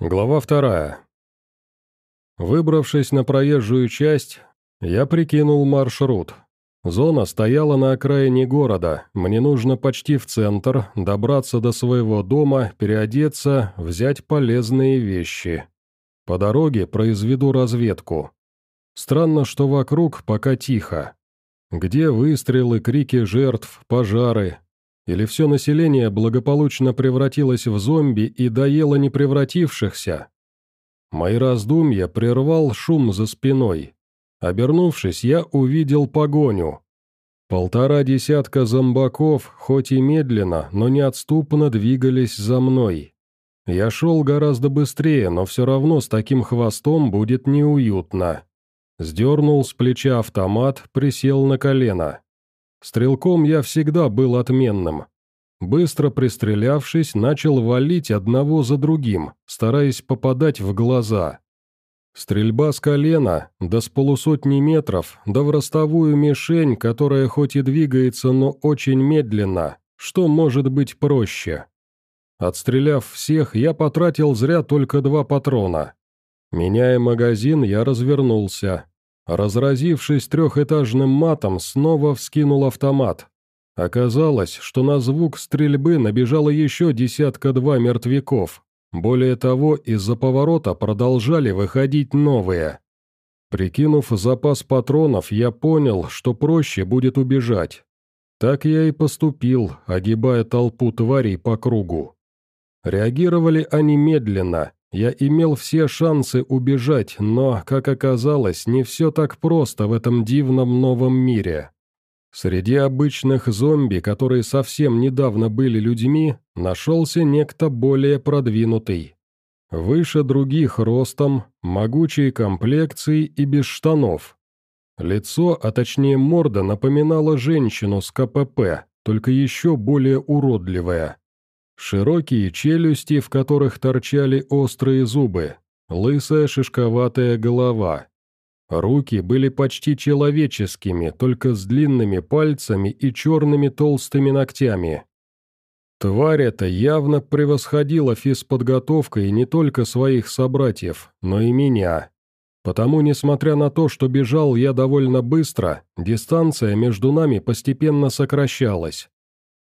Глава вторая. Выбравшись на проезжую часть, я прикинул маршрут. Зона стояла на окраине города, мне нужно почти в центр, добраться до своего дома, переодеться, взять полезные вещи. По дороге произведу разведку. Странно, что вокруг пока тихо. Где выстрелы, крики жертв, пожары, или все население благополучно превратилось в зомби и доело не превратившихся? Мои раздумья прервал шум за спиной. Обернувшись, я увидел погоню. Полтора десятка зомбаков, хоть и медленно, но неотступно двигались за мной. Я шел гораздо быстрее, но все равно с таким хвостом будет неуютно. Сдернул с плеча автомат, присел на колено. Стрелком я всегда был отменным. Быстро пристрелявшись, начал валить одного за другим, стараясь попадать в глаза. Стрельба с колена, да с полусотни метров, да в ростовую мишень, которая хоть и двигается, но очень медленно, что может быть проще? Отстреляв всех, я потратил зря только два патрона. Меняя магазин, я развернулся, Разразившись трехэтажным матом, снова вскинул автомат. Оказалось, что на звук стрельбы набежало еще десятка-два мертвяков. Более того, из-за поворота продолжали выходить новые. Прикинув запас патронов, я понял, что проще будет убежать. Так я и поступил, огибая толпу тварей по кругу. Реагировали они медленно, я имел все шансы убежать, но, как оказалось, не все так просто в этом дивном новом мире. Среди обычных зомби, которые совсем недавно были людьми, нашелся некто более продвинутый. Выше других ростом, могучей комплекцией и без штанов. Лицо, а точнее морда, напоминало женщину с КПП, только еще более уродливая. Широкие челюсти, в которых торчали острые зубы, лысая шишковатая голова. Руки были почти человеческими, только с длинными пальцами и черными толстыми ногтями. Тварь эта явно превосходила физподготовкой не только своих собратьев, но и меня. Потому, несмотря на то, что бежал я довольно быстро, дистанция между нами постепенно сокращалась.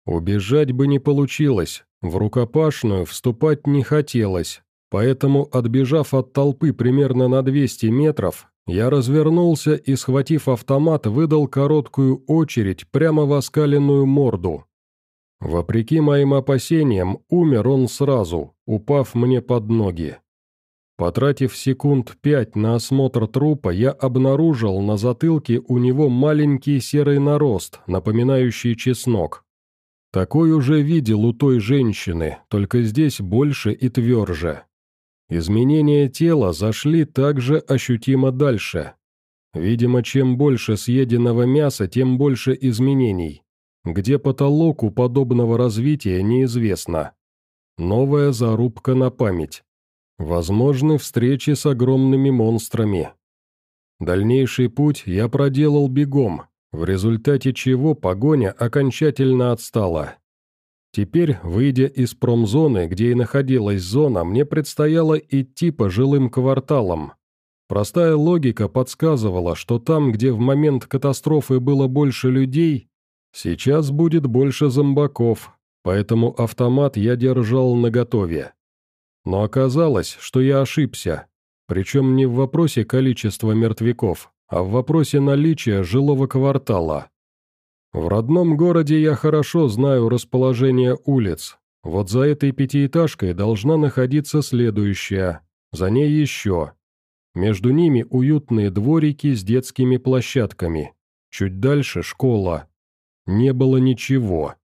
Убежать бы не получилось, в рукопашную вступать не хотелось, поэтому, отбежав от толпы примерно на 200 метров, я развернулся и, схватив автомат, выдал короткую очередь прямо в оскаленную морду. Вопреки моим опасениям, умер он сразу, упав мне под ноги. Потратив секунд пять на осмотр трупа, я обнаружил на затылке у него маленький серый нарост, напоминающий чеснок. Такой уже видел у той женщины, только здесь больше и тверже. Изменения тела зашли также ощутимо дальше. Видимо, чем больше съеденного мяса, тем больше изменений. Где потолок у подобного развития, неизвестно. Новая зарубка на память. Возможны встречи с огромными монстрами. Дальнейший путь я проделал бегом, в результате чего погоня окончательно отстала. Теперь, выйдя из промзоны, где и находилась зона, мне предстояло идти по жилым кварталам. Простая логика подсказывала, что там, где в момент катастрофы было больше людей, сейчас будет больше зомбаков, поэтому автомат я держал наготове. Но оказалось, что я ошибся, причем не в вопросе количества мертвяков, а в вопросе наличия жилого квартала. В родном городе я хорошо знаю расположение улиц. Вот за этой пятиэтажкой должна находиться следующая, за ней еще. Между ними уютные дворики с детскими площадками. Чуть дальше школа. Не было ничего.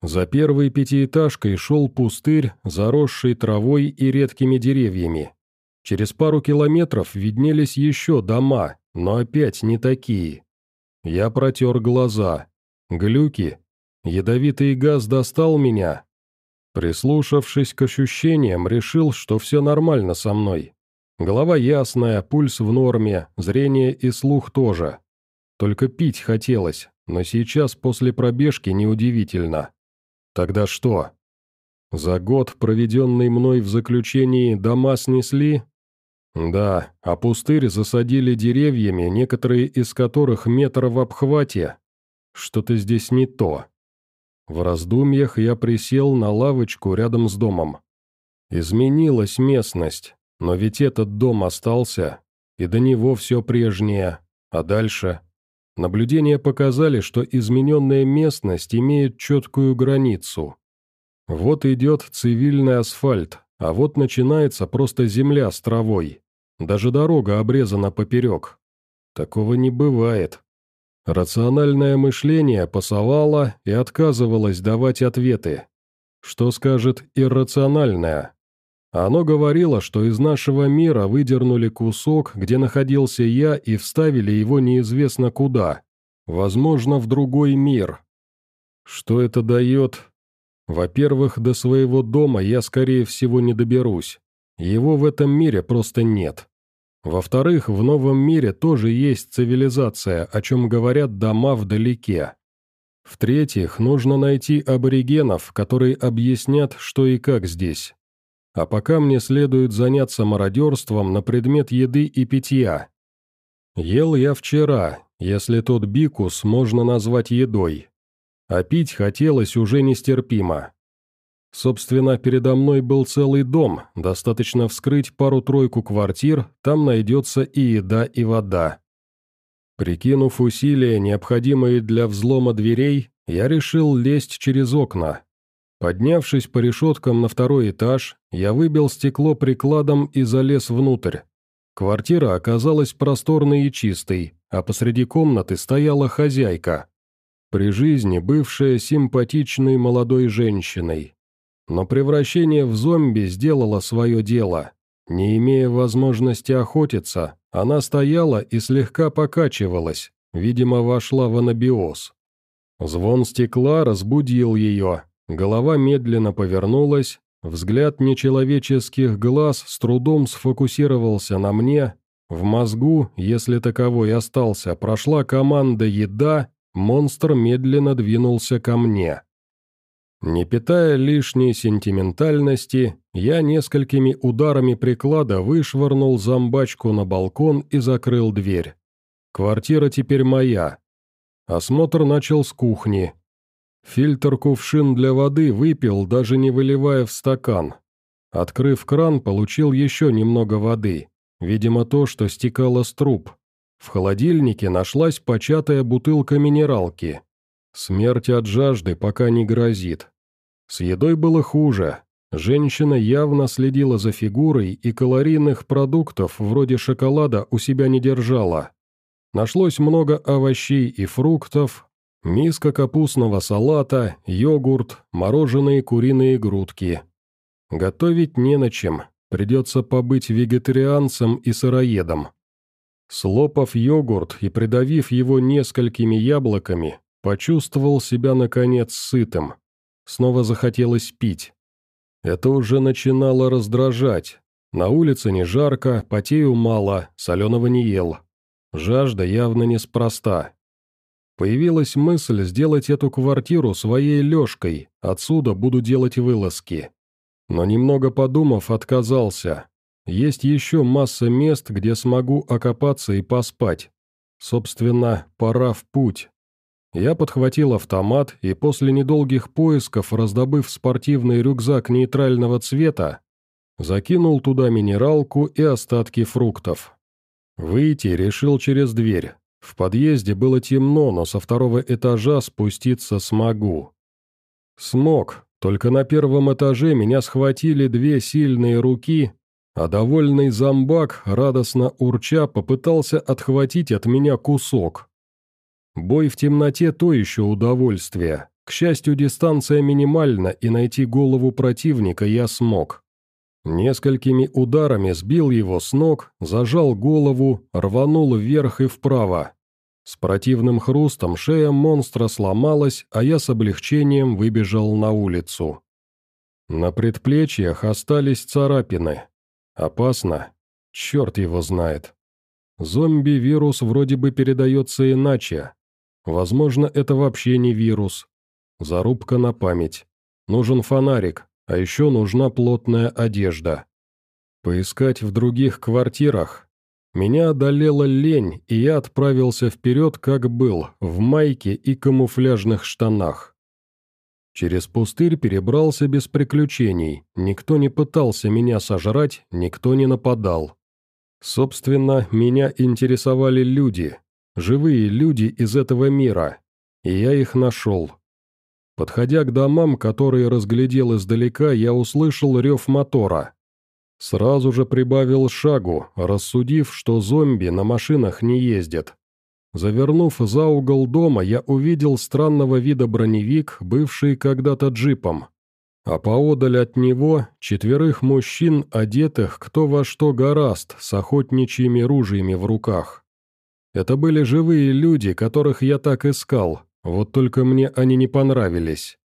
За первой пятиэтажкой шел пустырь, заросший травой и редкими деревьями. Через пару километров виднелись еще дома, но опять не такие. Я протер глаза. Глюки. Ядовитый газ достал меня. Прислушавшись к ощущениям, решил, что все нормально со мной. Голова ясная, пульс в норме, зрение и слух тоже. Только пить хотелось, но сейчас после пробежки неудивительно. Тогда что? За год, проведенный мной в заключении, дома снесли? Да, а пустырь засадили деревьями, некоторые из которых метра в обхвате. Что-то здесь не то. В раздумьях я присел на лавочку рядом с домом. Изменилась местность, но ведь этот дом остался, и до него все прежнее, а дальше... Наблюдения показали, что измененная местность имеет четкую границу. Вот идет цивильный асфальт, а вот начинается просто земля с травой. Даже дорога обрезана поперек. Такого не бывает. Рациональное мышление пасовало и отказывалось давать ответы. Что скажет иррациональное? Оно говорило, что из нашего мира выдернули кусок, где находился я, и вставили его неизвестно куда. Возможно, в другой мир. Что это дает? Во-первых, до своего дома я, скорее всего, не доберусь. Его в этом мире просто нет. Во-вторых, в новом мире тоже есть цивилизация, о чем говорят дома вдалеке. В-третьих, нужно найти аборигенов, которые объяснят, что и как здесь. А пока мне следует заняться мародерством на предмет еды и питья. Ел я вчера, если тот бикус можно назвать едой. А пить хотелось уже нестерпимо. Собственно, передо мной был целый дом, достаточно вскрыть пару-тройку квартир, там найдется и еда, и вода. Прикинув усилия, необходимые для взлома дверей, я решил лезть через окна, Поднявшись по решеткам на второй этаж, я выбил стекло прикладом и залез внутрь. Квартира оказалась просторной и чистой, а посреди комнаты стояла хозяйка. При жизни бывшая симпатичной молодой женщиной. Но превращение в зомби сделало свое дело. Не имея возможности охотиться, она стояла и слегка покачивалась, видимо, вошла в анабиоз. Звон стекла разбудил ее, Голова медленно повернулась, взгляд нечеловеческих глаз с трудом сфокусировался на мне, в мозгу, если таковой остался, прошла команда «Еда», монстр медленно двинулся ко мне. Не питая лишней сентиментальности, я несколькими ударами приклада вышвырнул зомбачку на балкон и закрыл дверь. Квартира теперь моя. Осмотр начал с кухни, Фильтр-кувшин для воды выпил, даже не выливая в стакан. Открыв кран, получил еще немного воды. Видимо, то, что стекало с труб. В холодильнике нашлась початая бутылка минералки. Смерть от жажды пока не грозит. С едой было хуже. Женщина явно следила за фигурой и калорийных продуктов вроде шоколада у себя не держала. Нашлось много овощей и фруктов, Миска капустного салата, йогурт, мороженые куриные грудки. Готовить не на чем, придется побыть вегетарианцем и сыроедом. Слопав йогурт и придавив его несколькими яблоками, почувствовал себя, наконец, сытым. Снова захотелось пить. Это уже начинало раздражать. На улице не жарко, потею мало, соленого не ел. Жажда явно неспроста. Появилась мысль сделать эту квартиру своей лёжкой, отсюда буду делать вылазки. Но немного подумав, отказался. Есть еще масса мест, где смогу окопаться и поспать. Собственно, пора в путь. Я подхватил автомат и после недолгих поисков, раздобыв спортивный рюкзак нейтрального цвета, закинул туда минералку и остатки фруктов. Выйти решил через дверь, в подъезде было темно, но со второго этажа спуститься смогу. Смог, только на первом этаже меня схватили две сильные руки, а довольный зомбак, радостно урча, попытался отхватить от меня кусок. Бой в темноте – то еще удовольствие. К счастью, дистанция минимальна, и найти голову противника я смог. Несколькими ударами сбил его с ног, зажал голову, рванул вверх и вправо. С противным хрустом шея монстра сломалась, а я с облегчением выбежал на улицу. На предплечьях остались царапины. Опасно. Черт его знает. Зомби-вирус вроде бы передается иначе. Возможно, это вообще не вирус. Зарубка на память. Нужен фонарик, а еще нужна плотная одежда. Поискать в других квартирах? Меня одолела лень, и я отправился вперед, как был, в майке и камуфляжных штанах. Через пустырь перебрался без приключений, никто не пытался меня сожрать, никто не нападал. Собственно, меня интересовали люди, живые люди из этого мира, и я их нашел. Подходя к домам, которые разглядел издалека, я услышал рев мотора. Сразу же прибавил шагу, рассудив, что зомби на машинах не ездят. Завернув за угол дома, я увидел странного вида броневик, бывший когда-то джипом. А поодаль от него четверых мужчин, одетых кто во что гораст, с охотничьими ружьями в руках. Это были живые люди, которых я так искал, вот только мне они не понравились.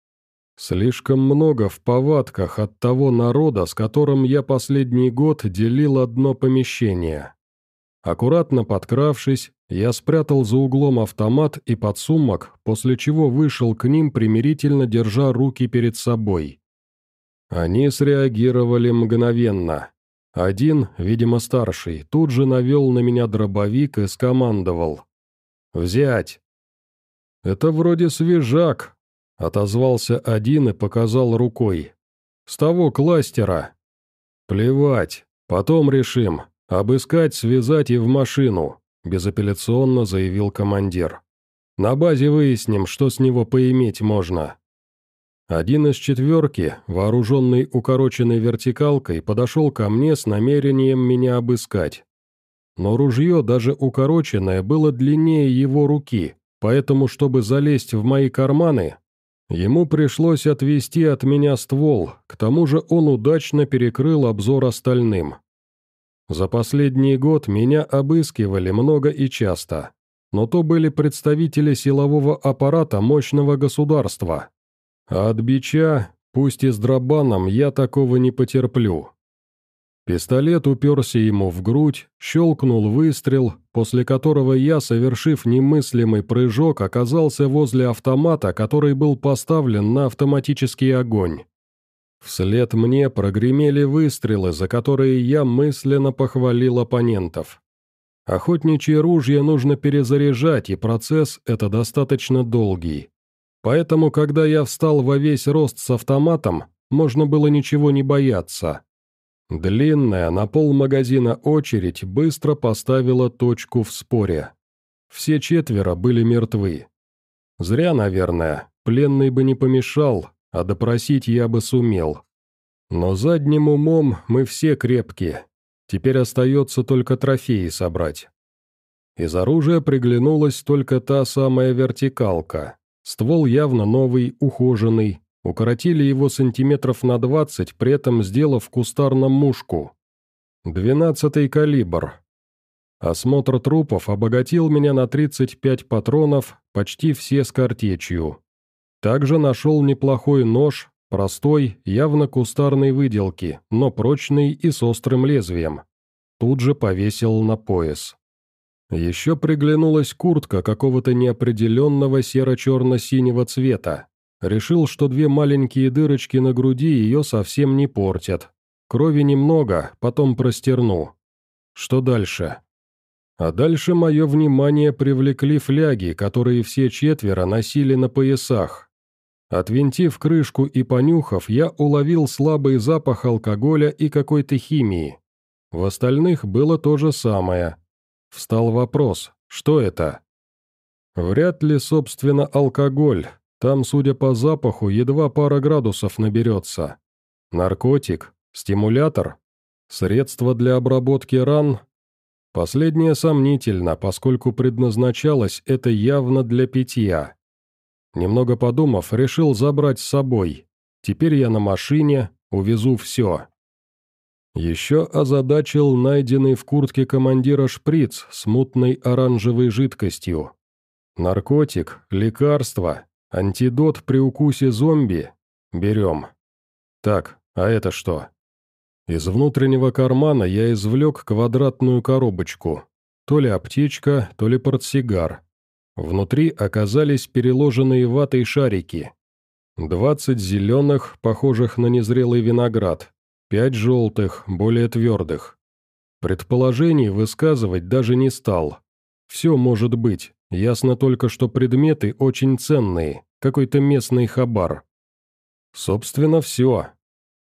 Слишком много в повадках от того народа, с которым я последний год делил одно помещение. Аккуратно подкравшись, я спрятал за углом автомат и подсумок, после чего вышел к ним, примирительно держа руки перед собой. Они среагировали мгновенно. Один, видимо старший, тут же навел на меня дробовик и скомандовал. «Взять!» «Это вроде свежак», — отозвался один и показал рукой. «С того кластера». «Плевать, потом решим. Обыскать, связать и в машину», — безапелляционно заявил командир. «На базе выясним, что с него поиметь можно». Один из четверки, вооруженный укороченной вертикалкой, подошел ко мне с намерением меня обыскать. Но ружье, даже укороченное, было длиннее его руки, поэтому, чтобы залезть в мои карманы, ему пришлось отвести от меня ствол, к тому же он удачно перекрыл обзор остальным. За последний год меня обыскивали много и часто, но то были представители силового аппарата мощного государства. А от бича, пусть и с дробаном, я такого не потерплю. Пистолет уперся ему в грудь, щелкнул выстрел, после которого я, совершив немыслимый прыжок, оказался возле автомата, который был поставлен на автоматический огонь. Вслед мне прогремели выстрелы, за которые я мысленно похвалил оппонентов. Охотничьи ружья нужно перезаряжать, и процесс это достаточно долгий. Поэтому, когда я встал во весь рост с автоматом, можно было ничего не бояться. Длинная на пол магазина очередь быстро поставила точку в споре. Все четверо были мертвы. Зря, наверное, пленный бы не помешал, а допросить я бы сумел. Но задним умом мы все крепкие. Теперь остается только трофеи собрать. Из оружия приглянулась только та самая вертикалка. Ствол явно новый, ухоженный, Укоротили его сантиметров на двадцать, при этом сделав кустарном мушку. Двенадцатый калибр. Осмотр трупов обогатил меня на 35 патронов, почти все с картечью. Также нашел неплохой нож, простой, явно кустарной выделки, но прочный и с острым лезвием. Тут же повесил на пояс. Еще приглянулась куртка какого-то неопределенного серо-черно-синего цвета. Решил, что две маленькие дырочки на груди ее совсем не портят. Крови немного, потом простерну. Что дальше? А дальше мое внимание привлекли фляги, которые все четверо носили на поясах. Отвинтив крышку и понюхав, я уловил слабый запах алкоголя и какой-то химии. В остальных было то же самое. Встал вопрос, что это? Вряд ли, собственно, алкоголь, там, судя по запаху, едва пара градусов наберется. Наркотик? Стимулятор? Средство для обработки ран? Последнее сомнительно, поскольку предназначалось это явно для питья. Немного подумав, решил забрать с собой. Теперь я на машине, увезу все. Еще озадачил найденный в куртке командира шприц с мутной оранжевой жидкостью. Наркотик, лекарство, Антидот при укусе зомби? Берем. Так, а это что? Из внутреннего кармана я извлек квадратную коробочку. То ли аптечка, то ли портсигар. Внутри оказались переложенные ватой шарики. Двадцать зеленых, похожих на незрелый виноград. Пять желтых, более твердых. Предположений высказывать даже не стал. Все может быть, ясно только, что предметы очень ценные, какой-то местный хабар. Собственно, все.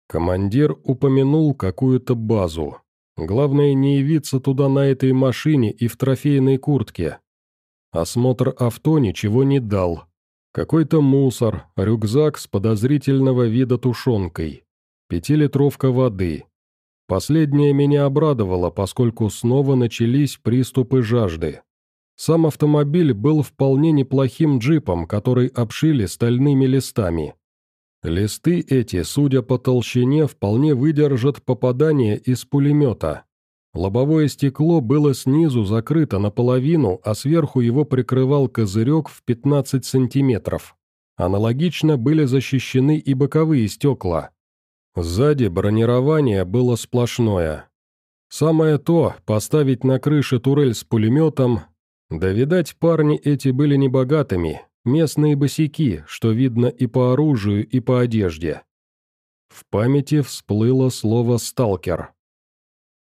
Командир упомянул какую-то базу. Главное не явиться туда на этой машине и в трофейной куртке. Осмотр авто ничего не дал. Какой-то мусор, рюкзак с подозрительного вида тушенкой. Пятилитровка воды. Последнее меня обрадовало, поскольку снова начались приступы жажды. Сам автомобиль был вполне неплохим джипом, который обшили стальными листами. Листы эти, судя по толщине, вполне выдержат попадание из пулемета. Лобовое стекло было снизу закрыто наполовину, а сверху его прикрывал козырек в 15 сантиметров. Аналогично были защищены и боковые стекла. Сзади бронирование было сплошное. Самое то – поставить на крыше турель с пулеметом. Да, видать, парни эти были небогатыми, Местные босики, что видно и по оружию, и по одежде. В памяти всплыло слово «сталкер».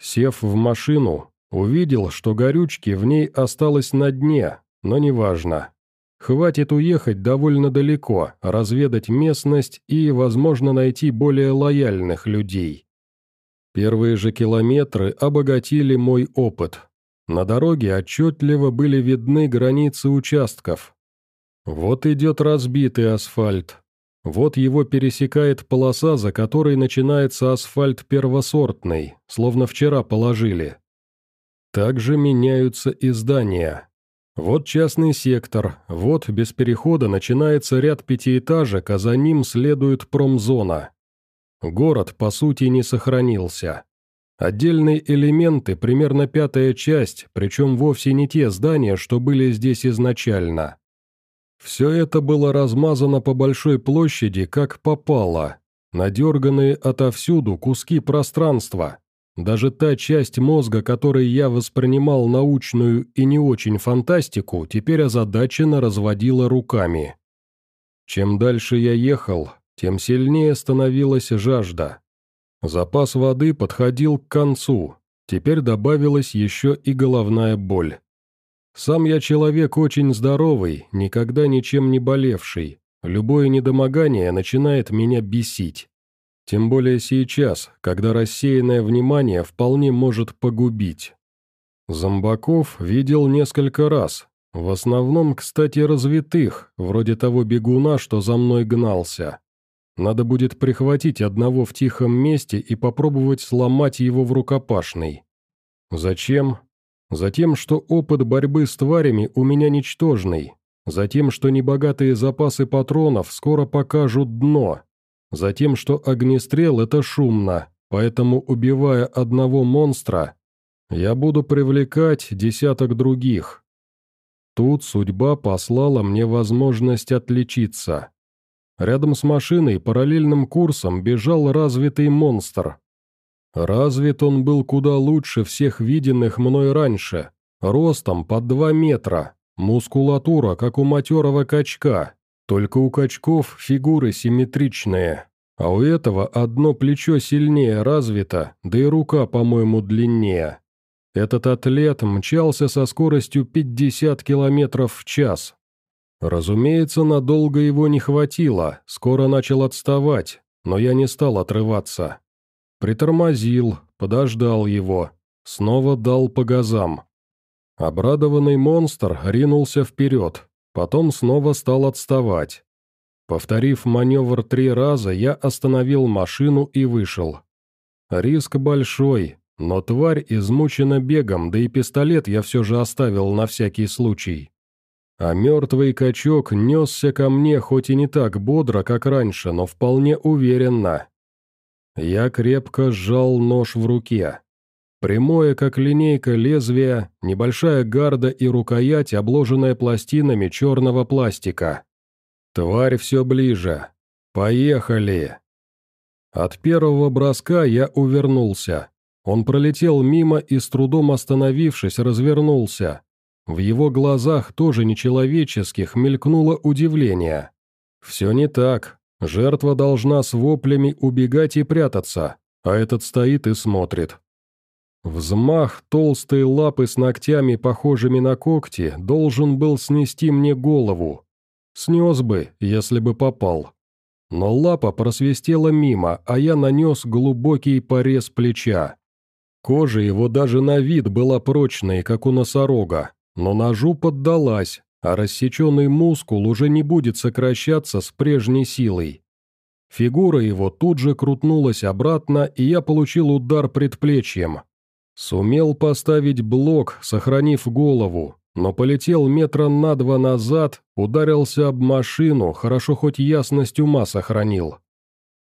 Сев в машину, увидел, что горючки в ней осталось на дне, но неважно. Хватит уехать довольно далеко, разведать местность и, возможно, найти более лояльных людей. Первые же километры обогатили мой опыт. На дороге отчетливо были видны границы участков, вот идет разбитый асфальт. Вот его пересекает полоса, за которой начинается асфальт первосортный, словно вчера положили. Также меняются и здания. Вот частный сектор, вот без перехода начинается ряд пятиэтажек, а за ним следует промзона. Город, по сути, не сохранился. Отдельные элементы, примерно пятая часть, причем вовсе не те здания, что были здесь изначально. Все это было размазано по большой площади, как попало. Надерганные отовсюду куски пространства. Даже та часть мозга, которой я воспринимал научную и не очень фантастику, теперь озадаченно разводила руками. Чем дальше я ехал, тем сильнее становилась жажда. Запас воды подходил к концу, теперь добавилась еще и головная боль. Сам я человек очень здоровый, никогда ничем не болевший. Любое недомогание начинает меня бесить. Тем более сейчас, когда рассеянное внимание вполне может погубить. Зомбаков видел несколько раз, в основном, кстати, развитых, вроде того бегуна, что за мной гнался. Надо будет прихватить одного в тихом месте и попробовать сломать его в рукопашный. Зачем? Затем, что опыт борьбы с тварями у меня ничтожный. Затем, что небогатые запасы патронов скоро покажут дно. Затем, что огнестрел – это шумно, поэтому, убивая одного монстра, я буду привлекать десяток других. Тут судьба послала мне возможность отличиться. Рядом с машиной параллельным курсом бежал развитый монстр, Развит он был куда лучше всех виденных мной раньше. Ростом под два метра, мускулатура, как у матерого качка, только у качков фигуры симметричные, а у этого одно плечо сильнее развито, да и рука, по-моему, длиннее. Этот атлет мчался со скоростью 50 км в час. Разумеется, надолго его не хватило, скоро начал отставать, но я не стал отрываться. Притормозил, подождал его, снова дал по газам. Обрадованный монстр ринулся вперед, потом снова стал отставать. Повторив маневр три раза, я остановил машину и вышел. Риск большой, но тварь измучена бегом, да и пистолет я все же оставил на всякий случай. А мертвый качок несся ко мне хоть и не так бодро, как раньше, но вполне уверенно. Я крепко сжал нож в руке. Прямое, как линейка, лезвие, небольшая гарда и рукоять, обложенная пластинами черного пластика. Тварь все ближе. Поехали. От первого броска я увернулся. Он пролетел мимо и, с трудом остановившись, развернулся. В его глазах, тоже нечеловеческих, мелькнуло удивление. Все не так. Жертва должна с воплями убегать и прятаться, а этот стоит и смотрит. Взмах толстой лапы с ногтями, похожими на когти, должен был снести мне голову. Снес бы, если бы попал. Но лапа просвистела мимо, а я нанес глубокий порез плеча. Кожа его даже на вид была прочной, как у носорога, но ножу поддалась, а рассеченный мускул уже не будет сокращаться с прежней силой. Фигура его тут же крутнулась обратно, и я получил удар предплечьем. Сумел поставить блок, сохранив голову, но полетел метра на два назад, ударился об машину, хорошо хоть ясность ума сохранил.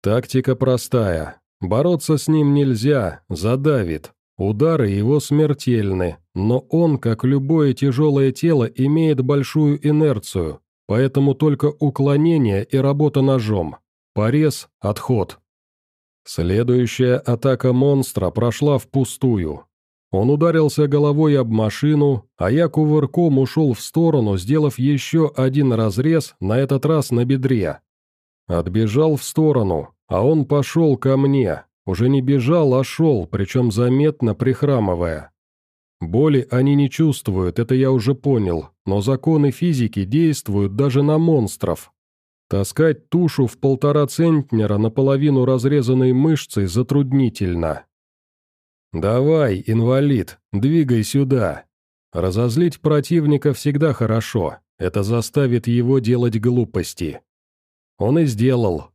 Тактика простая. Бороться с ним нельзя, задавит. Удары его смертельны, но он, как любое тяжелое тело, имеет большую инерцию, поэтому только уклонение и работа ножом. Порез, отход. Следующая атака монстра прошла впустую. Он ударился головой об машину, а я кувырком ушел в сторону, сделав еще один разрез, на этот раз на бедре. Отбежал в сторону, а он пошел ко мне. Уже не бежал, а шел, причем заметно прихрамывая. Боли они не чувствуют, это я уже понял, но законы физики действуют даже на монстров. Таскать тушу в полтора центнера наполовину разрезанной мышцей затруднительно. «Давай, инвалид, двигай сюда». Разозлить противника всегда хорошо, это заставит его делать глупости. Он и сделал.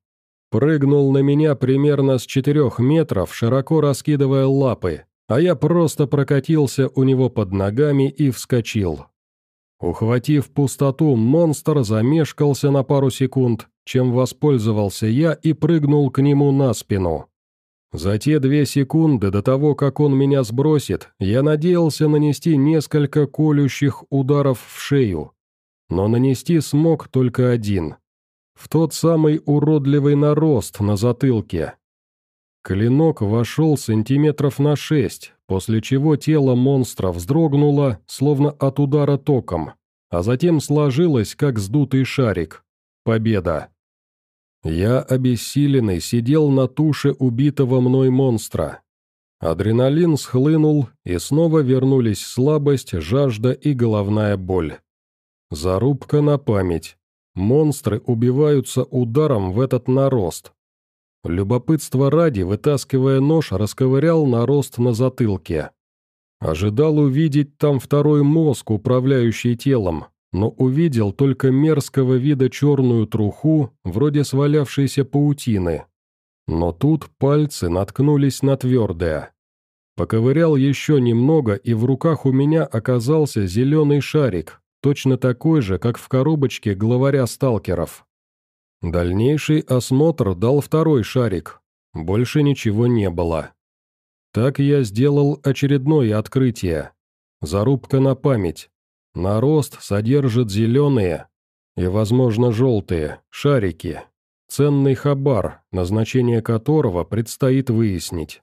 Прыгнул на меня примерно с четырех метров, широко раскидывая лапы, а я просто прокатился у него под ногами и вскочил. Ухватив пустоту, монстр замешкался на пару секунд, чем воспользовался я и прыгнул к нему на спину. За те две секунды до того, как он меня сбросит, я надеялся нанести несколько колющих ударов в шею. Но нанести смог только один. В тот самый уродливый нарост на затылке. Клинок вошел сантиметров на шесть, после чего тело монстра вздрогнуло, словно от удара током, а затем сложилось, как сдутый шарик. Победа. Я, обессиленный, сидел на туше убитого мной монстра. Адреналин схлынул, и снова вернулись слабость, жажда и головная боль. Зарубка на память. Монстры убиваются ударом в этот нарост. Любопытство ради, вытаскивая нож, расковырял нарост на затылке. Ожидал увидеть там второй мозг, управляющий телом, но увидел только мерзкого вида черную труху, вроде свалявшейся паутины. Но тут пальцы наткнулись на твердое. Поковырял еще немного, и в руках у меня оказался зеленый шарик, точно такой же, как в коробочке главаря сталкеров. Дальнейший осмотр дал второй шарик. Больше ничего не было. Так я сделал очередное открытие. Зарубка на память. Нарост содержит зеленые и, возможно, желтые шарики. Ценный хабар, назначение которого предстоит выяснить.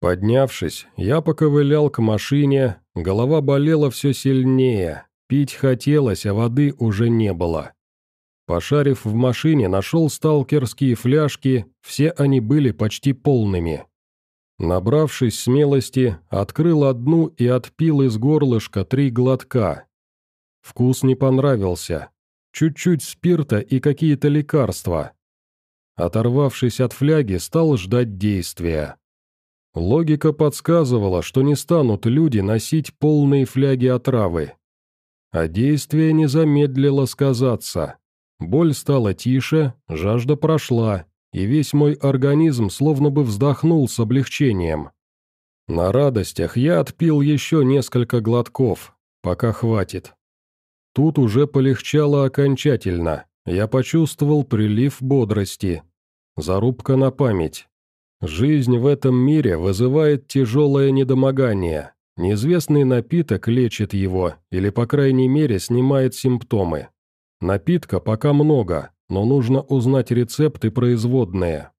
Поднявшись, я поковылял к машине, голова болела все сильнее, пить хотелось, а воды уже не было. Пошарив в машине, нашел сталкерские фляжки, все они были почти полными. Набравшись смелости, открыл одну и отпил из горлышка три глотка. Вкус не понравился. Чуть-чуть спирта и какие-то лекарства. Оторвавшись от фляги, стал ждать действия. Логика подсказывала, что не станут люди носить полные фляги отравы. А действие не замедлило сказаться. Боль стала тише, жажда прошла, и весь мой организм словно бы вздохнул с облегчением. На радостях я отпил еще несколько глотков, пока хватит. Тут уже полегчало окончательно, я почувствовал прилив бодрости. Зарубка на память. Жизнь в этом мире вызывает тяжелое недомогание. Неизвестный напиток лечит его, или, по крайней мере, снимает симптомы. Напитка пока много, но нужно узнать рецепт и производные.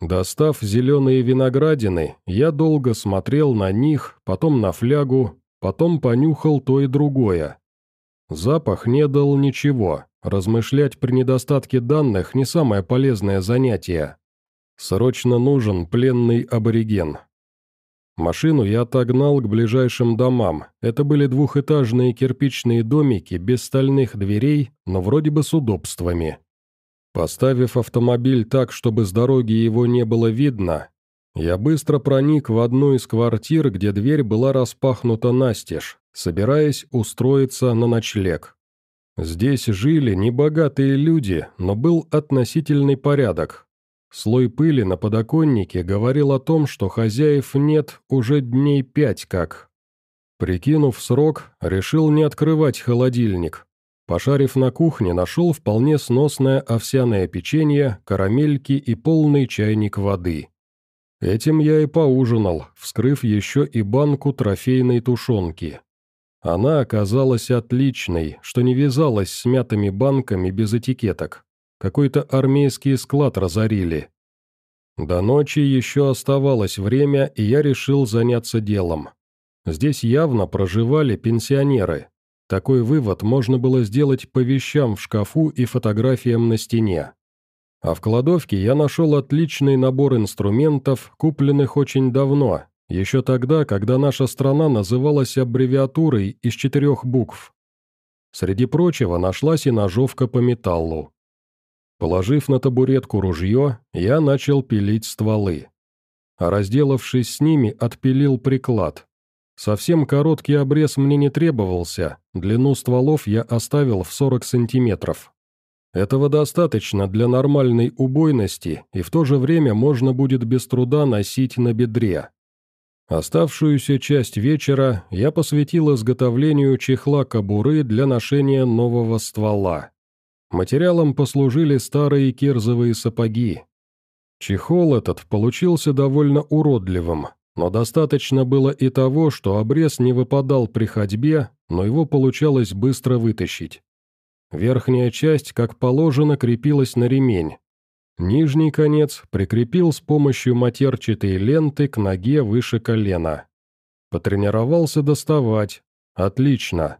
Достав зеленые виноградины, я долго смотрел на них, потом на флягу, потом понюхал то и другое. Запах не дал ничего, размышлять при недостатке данных не самое полезное занятие. Срочно нужен пленный абориген. Машину я отогнал к ближайшим домам. Это были двухэтажные кирпичные домики без стальных дверей, но вроде бы с удобствами. Поставив автомобиль так, чтобы с дороги его не было видно, я быстро проник в одну из квартир, где дверь была распахнута настежь, собираясь устроиться на ночлег. Здесь жили небогатые люди, но был относительный порядок. Слой пыли на подоконнике говорил о том, что хозяев нет уже дней пять как. Прикинув срок, решил не открывать холодильник. Пошарив на кухне, нашел вполне сносное овсяное печенье, карамельки и полный чайник воды. Этим я и поужинал, вскрыв еще и банку трофейной тушенки. Она оказалась отличной, что не вязалась с мятыми банками без этикеток. Какой-то армейский склад разорили. До ночи еще оставалось время, и я решил заняться делом. Здесь явно проживали пенсионеры. Такой вывод можно было сделать по вещам в шкафу и фотографиям на стене. А в кладовке я нашел отличный набор инструментов, купленных очень давно, еще тогда, когда наша страна называлась аббревиатурой из четырех букв. Среди прочего нашлась и ножовка по металлу. Положив на табуретку ружье, я начал пилить стволы. Разделавшись с ними, отпилил приклад. Совсем короткий обрез мне не требовался, длину стволов я оставил в 40 сантиметров. Этого достаточно для нормальной убойности, и в то же время можно будет без труда носить на бедре. Оставшуюся часть вечера я посвятил изготовлению чехла-кобуры для ношения нового ствола. Материалом послужили старые кирзовые сапоги. Чехол этот получился довольно уродливым, но достаточно было и того, что обрез не выпадал при ходьбе, но его получалось быстро вытащить. Верхняя часть, как положено, крепилась на ремень. Нижний конец прикрепил с помощью матерчатой ленты к ноге выше колена. Потренировался доставать. Отлично.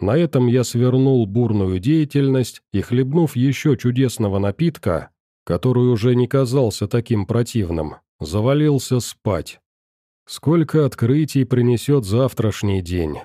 На этом я свернул бурную деятельность и, хлебнув еще чудесного напитка, который уже не казался таким противным, завалился спать. Сколько открытий принесет завтрашний день.